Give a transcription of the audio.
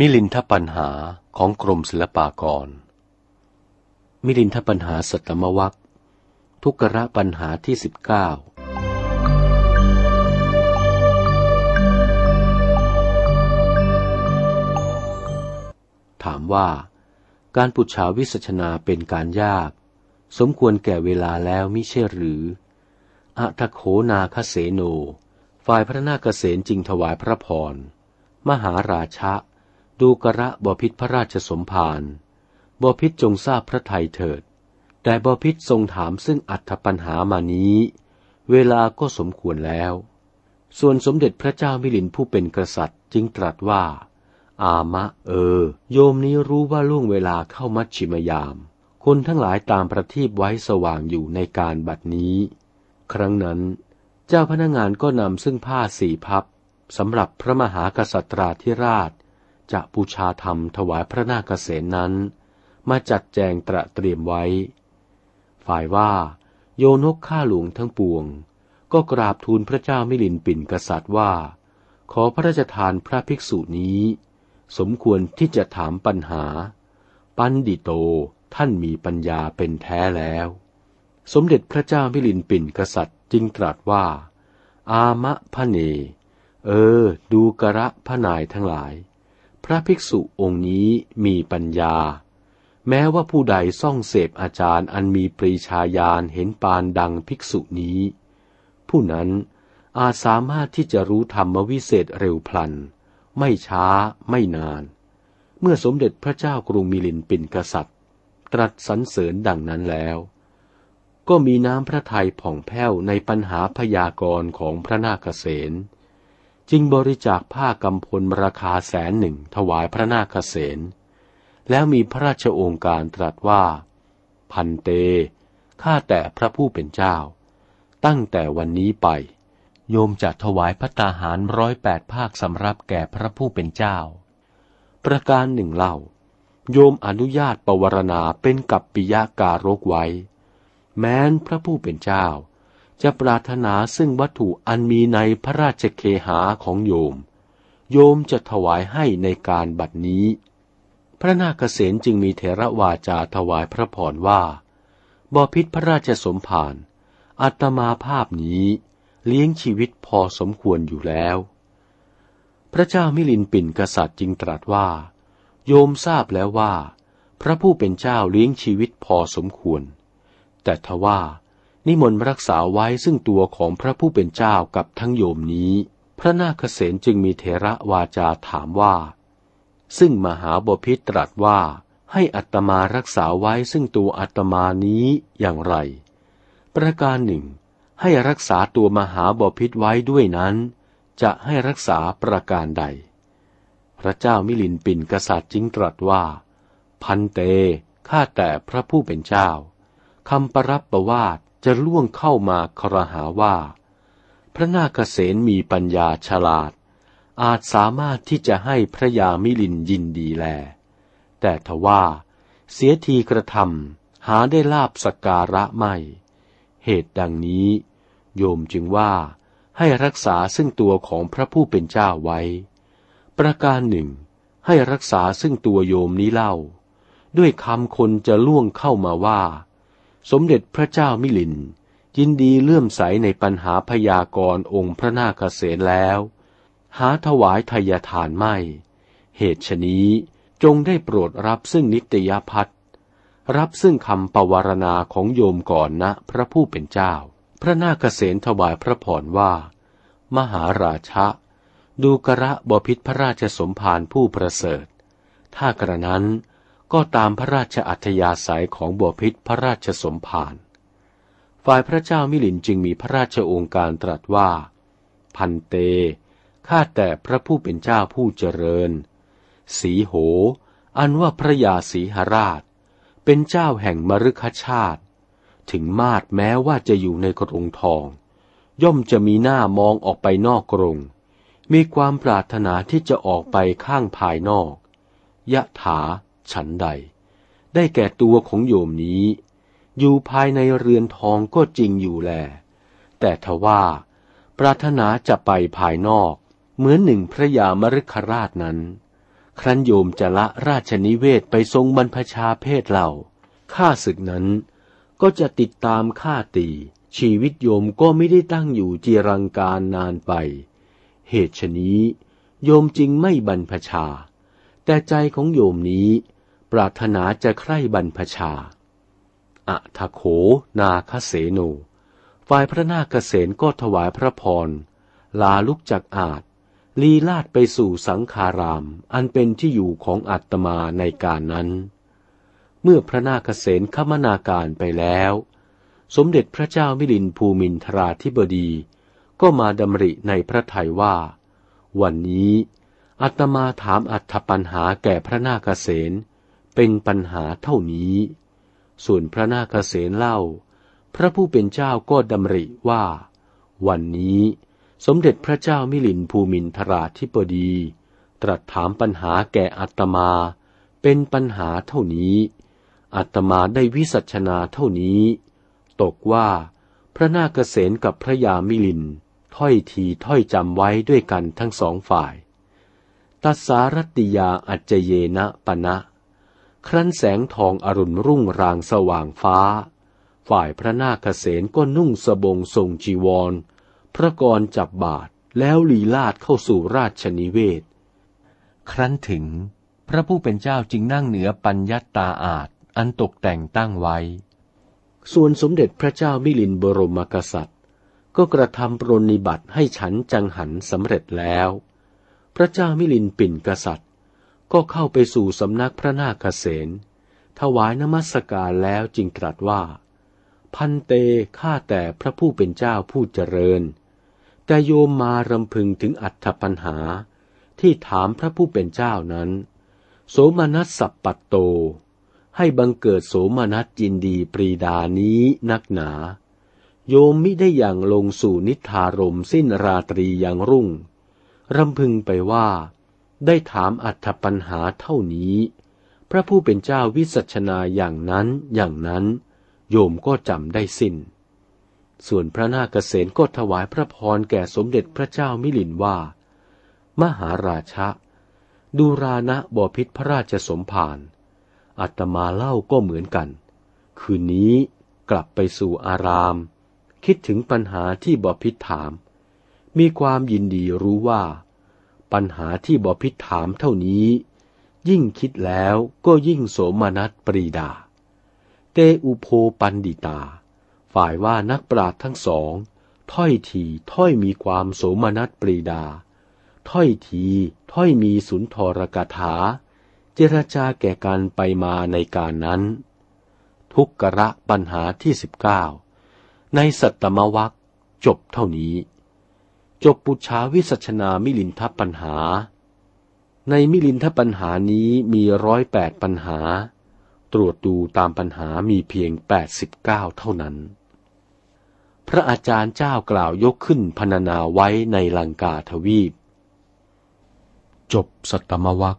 มิลินทปัญหาของกรมศิลปากร มิลินทปัญหาสัตมวัคทุกระปัญหาที่สิบเก้าถามว่า การปุจฉาวิสัชนาเป็นการยาก สมควรแก่เวลาแล้วมิใช่หรืออัตโขนาคเสโน ฝ่ายพระนาคเษนจริงถวายพระพร มหาราชะ ดูกระบพิษพระราชสมภารบพิษจงทราบพระไทยเถิด แต่บพิษทรงถามซึ่งอัตปัญหามานี้ เวลาก็สมควรแล้ว ส่วนสมเด็จพระเจ้ามิลินผู้เป็นกษัตริย์จึงตรัสว่า อามะเออ โยมนี้รู้ว่าล่วงเวลาเข้ามัชชิมยาม คนทั้งหลายตามประทีปไว้สว่างอยู่ในการบัดนี้ ครั้งนั้น เจ้าพนักงานก็นำซึ่งผ้าสีพับสำหรับพระมหากษัตราธิราช จะบูชาธรรมถวายพระนาคเษนนั้น มาจัดแจงตระเตรียมไว้ ฝ่ายว่าโยนกข้าหลวงทั้งปวง ก็กราบทูลพระเจ้ามิลินปินกษัตริย์ว่า ขอพระราชทานพระภิกษุนี้ สมควรที่จะถามปัญหา ปันดิโตท่านมีปัญญาเป็นแท้แล้ว สมเด็จพระเจ้ามิลินปินกษัตริย์จึงตรัสว่า อามะพะเน เออ ดูกระพระนายทั้งหลาย พระภิกษุองค์นี้มีปัญญา แม้ว่าผู้ใดซ่องเสพอาจารย์อันมีปรีชาญาณเห็นปานดังภิกษุนี้ ผู้นั้นอาจสามารถที่จะรู้ธรรมวิเศษเร็วพลัน ไม่ช้าไม่นาน เมื่อสมเด็จพระเจ้ากรุงมิลินปินกษัตริย์ ตรัสสรรเสริญดังนั้นแล้ว ก็มีน้ำพระทัยผ่องแผ้วในปัญหาพยากรณ์ของพระนาคเษน จึงบริจาคผ้ากำพลราคาแสนหนึ่งถวายพระนาคเษนแล้วมีพระราชโองการตรัสว่า พันเต ข้าแต่พระผู้เป็นเจ้า ตั้งแต่วันนี้ไป โยมจะถวายพระตาหารร้อยแปดภาคสำรับแก่พระผู้เป็นเจ้า ประการหนึ่งเล่า โยมอนุญาตปวารณาเป็นกับปิยาการกไว้ แม้นพระผู้เป็นเจ้า จะปรารถนาซึ่งวัตถุอันมีในพระราชเคหาของโยม โยมจะถวายให้ในการบัดนี้ พระนาคเษนจึงมีเถระวาจาถวายพระพรว่าบอพิษพระราชสมภารอัตมาภาพนี้เลี้ยงชีวิตพอสมควรอยู่แล้ว พระเจ้ามิลินปินกษัตริย์จึงตรัสว่า โยมทราบแล้วว่า พระผู้เป็นเจ้าเลี้ยงชีวิตพอสมควร แต่ทว่า นิมนต์รักษาไว้ซึ่งตัวของพระผู้เป็นเจ้ากับทั้งโยมนี้ พระนาคเษนจึงมีเทระวาจาถามว่า ซึ่งมหาบพิตรัสว่าให้อัตมารักษาไว้ซึ่งตัวอัตมานี้อย่างไร ประการหนึ่ง ให้รักษาตัวมหาบพิตไว้ด้วยนั้น จะให้รักษาประการใด พระเจ้ามิลินปินกษัตริย์จึงตรัสว่า พันเต ข้าแต่พระผู้เป็นเจ้าคำประรับประวาท จะล่วงเข้ามาครหาว่า พระนาคเษนมีปัญญาฉลาด อาจสามารถที่จะให้พระยามิลินยินดีแล แต่ทว่า เสียทีกระทำหาได้ลาบสการะไม่ เหตุดังนี้ โยมจึงว่าให้รักษาซึ่งตัวของพระผู้เป็นเจ้าไว้ ประการหนึ่ง ให้รักษาซึ่งตัวโยมนี้เล่า ด้วยคำคนจะล่วงเข้ามาว่า สมเด็จพระเจ้ามิลิน ยินดีเลื่อมใสในปัญหาพยากรณ์องค์พระนาคเษนแล้ว หาถวายทายทานไม่ เหตุฉนี้จงได้โปรดรับซึ่งนิตยพัฒรับซึ่งคำปวารณาของโยมก่อนนะพระผู้เป็นเจ้า พระนาคเษนถวายพระพรว่า มหาราชะ ดูกระบพิษพระราชสมภารผู้ประเสริฐ ถ้ากระนั้น ก็ตามพระราชอัธยาศัยของบัวพิษพระราชสมภาร ฝ่ายพระเจ้ามิลินจึงมีพระราชองค์การตรัสว่า พันเต ข้าแต่พระผู้เป็นเจ้าผู้เจริญ สีโห อันว่าพระยาสีหราช เป็นเจ้าแห่งมรุคชาติ ถึงมาดแม้ว่าจะอยู่ในกรงทอง ย่อมจะมีหน้ามองออกไปนอกกรงมีความปรารถนาที่จะออกไปข้างภายนอก ยะถา ฉันใด ได้แก่ตัวของโยมนี้ อยู่ภายในเรือนทองก็จริงอยู่แล แต่ทว่า ปรารถนาจะไปภายนอก เหมือนหนึ่งพระยามฤคราชนั้น ครั้นโยมจะละราชนิเวศไปทรงบรรพชาเพศเหล่าข้าศึกนั้นก็จะติดตามข้าตี ชีวิตโยมก็ไม่ได้ตั้งอยู่จีรังการนานไป เหตุฉนี้ โยมจึงไม่บรรพชา แต่ใจของโยมนี้ ปรารถนาจะใคร่บรรพชาอะทะโขนาคเสโน ฝ่ายพระนาคเษนก็ถวายพระพร ลาลุกจากอาจลีลาดไปสู่สังคาราม อันเป็นที่อยู่ของอัตมาในการนั้น เมื่อพระนาคเษนขมนาการไปแล้ว สมเด็จพระเจ้ามิลินภูมินทราธิบดี ก็มาดำริในพระทัยว่า วันนี้อัตมาถามอัตปัญหาแก่พระนาคเษน เป็นปัญหาเท่านี้ ส่วนพระนาคเษนเล่า พระผู้เป็นเจ้าก็ดำริว่า วันนี้สมเด็จพระเจ้ามิลินภูมินทราธิปดี ตรัสถามปัญหาแก่อัตมา เป็นปัญหาเท่านี้ อัตมาได้วิสัชนาเท่านี้ ตกว่าพระนาคเษนกับพระยามิลิน ถ้อยทีถ้อยจำไว้ด้วยกันทั้งสองฝ่าย ตัสสารติยาอัจเจเยนะปณะ ครั้นแสงทองอรุณรุ่งรางสว่างฟ้า ฝ่ายพระนาคเษนก็นุ่งสบงทรงจีวร พระกรจับบาทแล้วลีลาดเข้าสู่ราชนิเวศ ครั้นถึง พระผู้เป็นเจ้าจึงนั่งเหนือปัญญาตาอาจอันตกแต่งตั้งไว้ ส่วนสมเด็จพระเจ้ามิลินบรมกษัตริย์ ก็กระทำปรนิบัติให้ฉันจังหันสำเร็จแล้ว พระเจ้ามิลินปิ่นกษัตริย์ ก็เข้าไปสู่สำนักพระนาคเษนถวายนมัสการแล้วจึงตรัสว่า พันเตข้าแต่พระผู้เป็นเจ้าผู้เจริญ แต่โยมมารำพึงถึงอัตปัญหา ที่ถามพระผู้เป็นเจ้านั้น โสมนัสสัปปัตโต ให้บังเกิดโสมนัสยินดีปรีดานี้นักหนา โยมมิได้อย่างลงสู่นิทารมสิ้นราตรีอย่างรุ่ง รำพึงไปว่า ได้ถามอัตปัญหาเท่านี้ พระผู้เป็นเจ้าวิสัชนาอย่างนั้นอย่างนั้น โยมก็จำได้สิ้น ส่วนพระนาคเษนก็ถวายพระพรแก่สมเด็จพระเจ้ามิลินว่า มหาราชะ ดูรานะบอพิษพระราชสมภารอัตมาเล่าก็เหมือนกัน คืนนี้กลับไปสู่อาราม คิดถึงปัญหาที่บอพิษถาม มีความยินดีรู้ว่า ปัญหาที่บอพิษถามเท่านี้ ยิ่งคิดแล้วก็ยิ่งโสมนัสปรีดา เตอุโพปันดิตา ฝ่ายว่านักปราชญ์ทั้งสอง ถ้อยทีถ้อยมีความโสมนัสปรีดา ถ้อยทีถ้อยมีสุนทรกถา เจรจาแก่กันไปมาในการนั้น ทุกกระปัญหาที่สิบเก้าในสัตตมวัคจบเท่านี้ จบปุชาวิสัชนามิลินทปัญหา ในมิลินทปัญหานี้มีร้อยแปดปัญหา ตรวจดูตามปัญหามีเพียงแปดสิบเก้าเท่านั้น พระอาจารย์เจ้ากล่าวยกขึ้นพรรณนาไว้ในลังกาทวีป จบสัตตมวัค